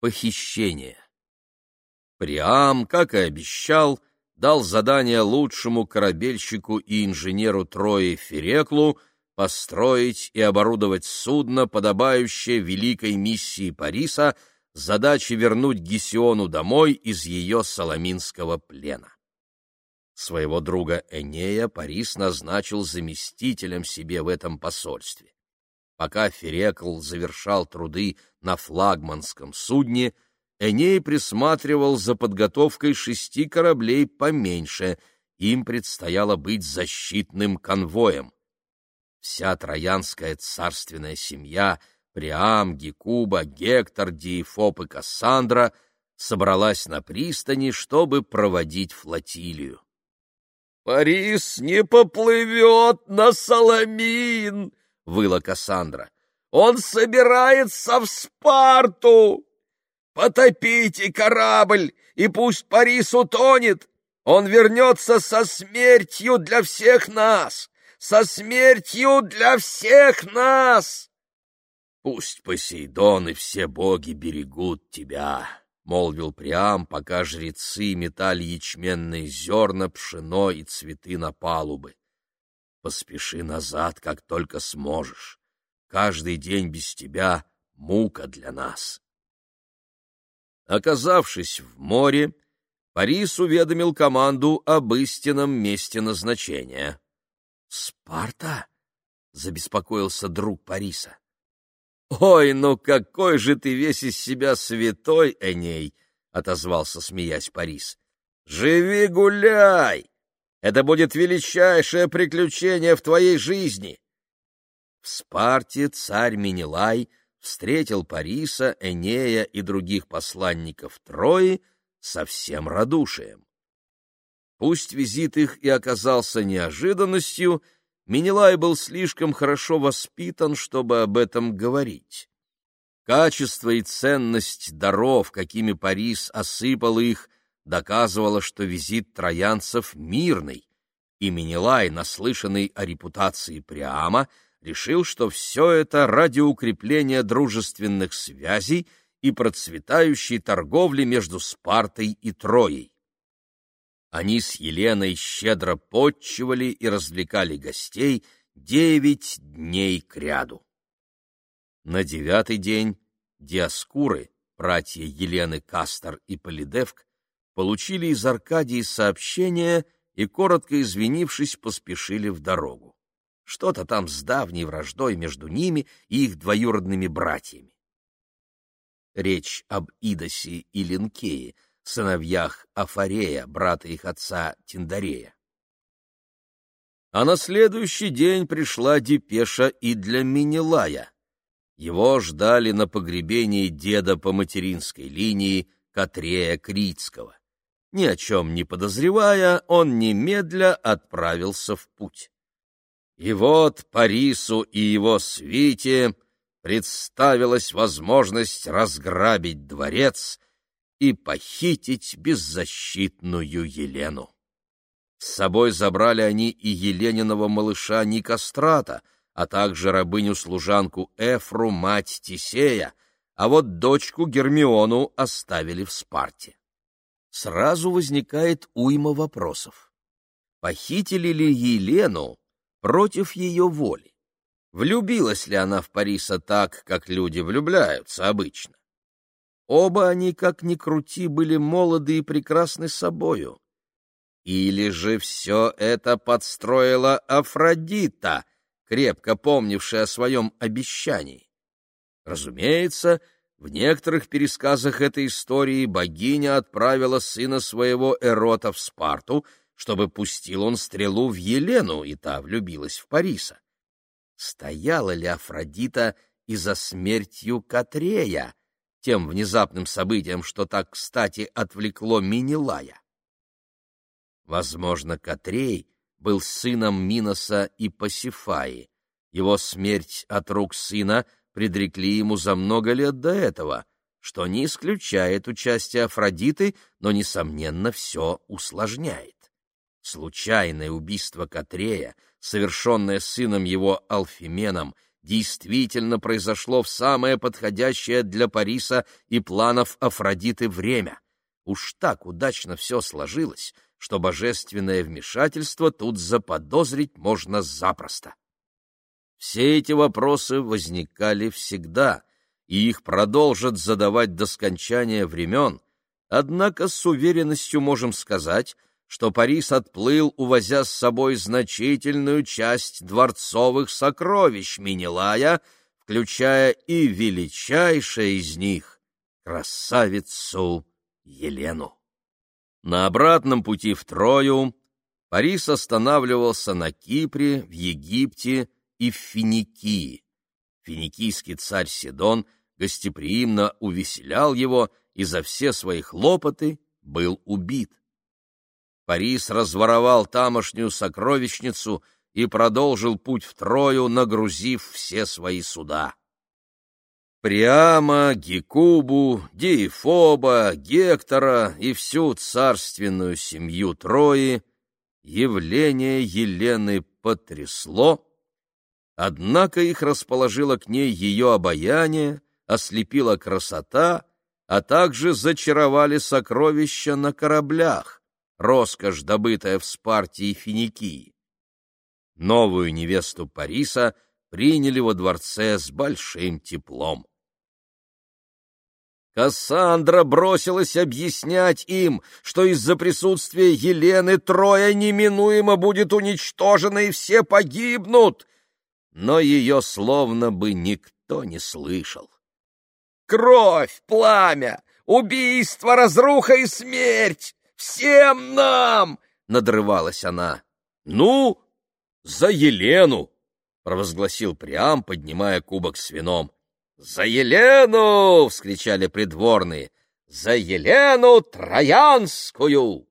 Похищение. Приам, как и обещал, дал задание лучшему корабельщику и инженеру Трои Фереклу построить и оборудовать судно, подобающее великой миссии Париса, задачи вернуть Гесиону домой из ее соломинского плена. Своего друга Энея Парис назначил заместителем себе в этом посольстве. Пока Ферекл завершал труды на флагманском судне, Эней присматривал за подготовкой шести кораблей поменьше, им предстояло быть защитным конвоем. Вся троянская царственная семья — Приам, Гекуба, Гектор, Диефоп и Кассандра — собралась на пристани, чтобы проводить флотилию. «Парис не поплывет на Соломин!» — выла Кассандра. «Он собирается в Спарту! Потопите корабль, и пусть Парис утонет! Он вернется со смертью для всех нас! Со смертью для всех нас!» «Пусть Посейдон и все боги берегут тебя!» молвил Приам, пока жрецы метали ячменные зерна, пшено и цветы на палубы. Поспеши назад, как только сможешь. Каждый день без тебя — мука для нас. Оказавшись в море, Парис уведомил команду об истинном месте назначения. «Спарта?» — забеспокоился друг Париса. «Ой, ну какой же ты весь из себя святой, Эней!» — отозвался, смеясь Парис. «Живи, гуляй! Это будет величайшее приключение в твоей жизни!» В Спарте царь Менелай встретил Париса, Энея и других посланников Трои со всем радушием. Пусть визит их и оказался неожиданностью, — Минилай был слишком хорошо воспитан, чтобы об этом говорить. Качество и ценность даров, какими Парис осыпал их, доказывало, что визит троянцев мирный, и Минилай, наслышанный о репутации Приама, решил, что все это ради укрепления дружественных связей и процветающей торговли между Спартой и Троей. Они с Еленой щедро подчивали и развлекали гостей девять дней кряду. На девятый день Диаскуры, братья Елены Кастер и Полидевк, получили из Аркадии сообщение и, коротко извинившись, поспешили в дорогу. Что-то там с давней враждой между ними и их двоюродными братьями. Речь об Идосе и Линкее — сыновьях Афарея, брата их отца Тиндарея. А на следующий день пришла депеша и для Минилая. Его ждали на погребении деда по материнской линии Катрея Критского. Ни о чем не подозревая, он немедля отправился в путь. И вот Парису и его свите представилась возможность разграбить дворец и похитить беззащитную Елену. С собой забрали они и Елениного малыша Никострата, а также рабыню-служанку Эфру, мать Тисея, а вот дочку Гермиону оставили в Спарте. Сразу возникает уйма вопросов. Похитили ли Елену против ее воли? Влюбилась ли она в Париса так, как люди влюбляются обычно? Оба они, как ни крути, были молоды и прекрасны собою. Или же все это подстроила Афродита, крепко помнившая о своем обещании? Разумеется, в некоторых пересказах этой истории богиня отправила сына своего Эрота в Спарту, чтобы пустил он стрелу в Елену, и та влюбилась в Париса. Стояла ли Афродита и за смертью Катрея, тем внезапным событием, что так кстати отвлекло Минилая. Возможно, Катрей был сыном Миноса и Пасифаи. Его смерть от рук сына предрекли ему за много лет до этого, что не исключает участие Афродиты, но, несомненно, все усложняет. Случайное убийство Катрея, совершенное сыном его Алфименом, действительно произошло в самое подходящее для Париса и планов Афродиты время. Уж так удачно все сложилось, что божественное вмешательство тут заподозрить можно запросто. Все эти вопросы возникали всегда, и их продолжат задавать до скончания времен, однако с уверенностью можем сказать, что Парис отплыл, увозя с собой значительную часть дворцовых сокровищ Минилая, включая и величайшее из них — красавицу Елену. На обратном пути в Трою Парис останавливался на Кипре, в Египте и в Финикии. Финикийский царь Сидон гостеприимно увеселял его и за все свои хлопоты был убит. Парис разворовал тамошнюю сокровищницу и продолжил путь в Трою, нагрузив все свои суда. Приама, Гекубу, Диефоба, Гектора и всю царственную семью Трои явление Елены потрясло, однако их расположило к ней ее обаяние, ослепила красота, а также зачаровали сокровища на кораблях, роскошь, добытая в Спарте и Финикии. Новую невесту Париса приняли во дворце с большим теплом. Кассандра бросилась объяснять им, что из-за присутствия Елены Троя неминуемо будет уничтожена и все погибнут, но ее словно бы никто не слышал. «Кровь, пламя, убийство, разруха и смерть! Всем нам!» — надрывалась она. «Ну, за Елену!» — провозгласил Приам, поднимая кубок с вином. «За Елену!» — вскричали придворные. «За Елену Троянскую!»